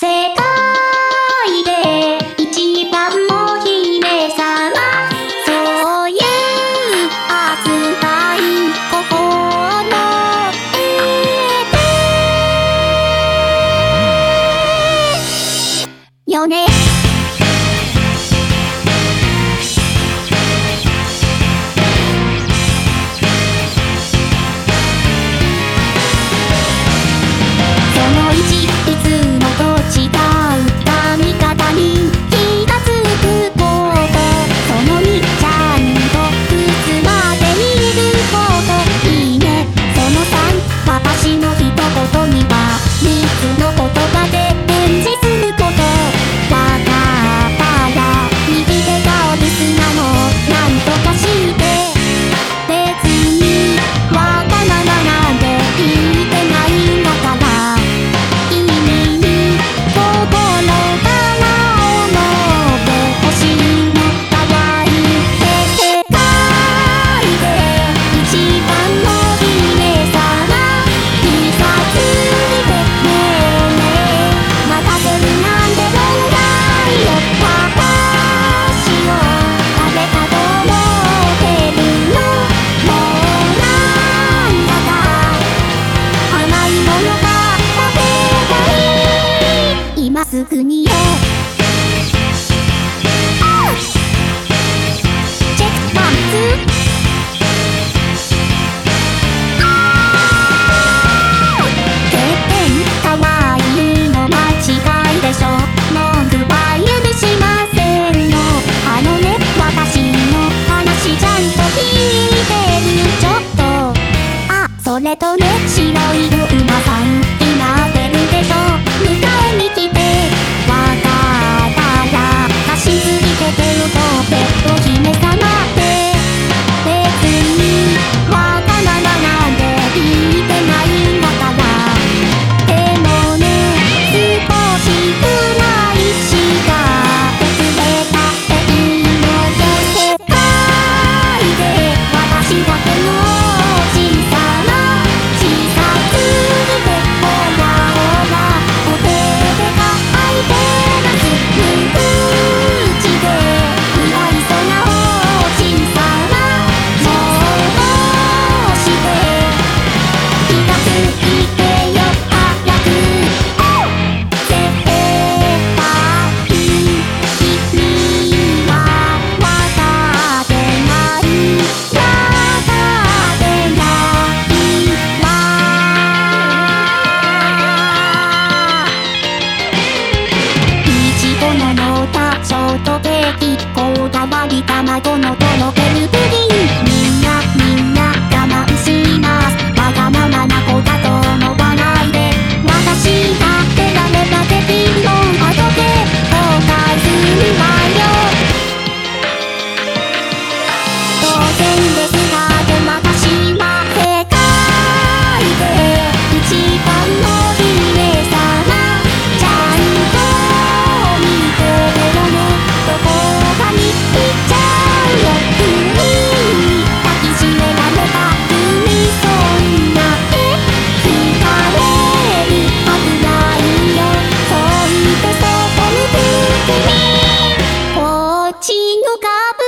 世界すぐに stop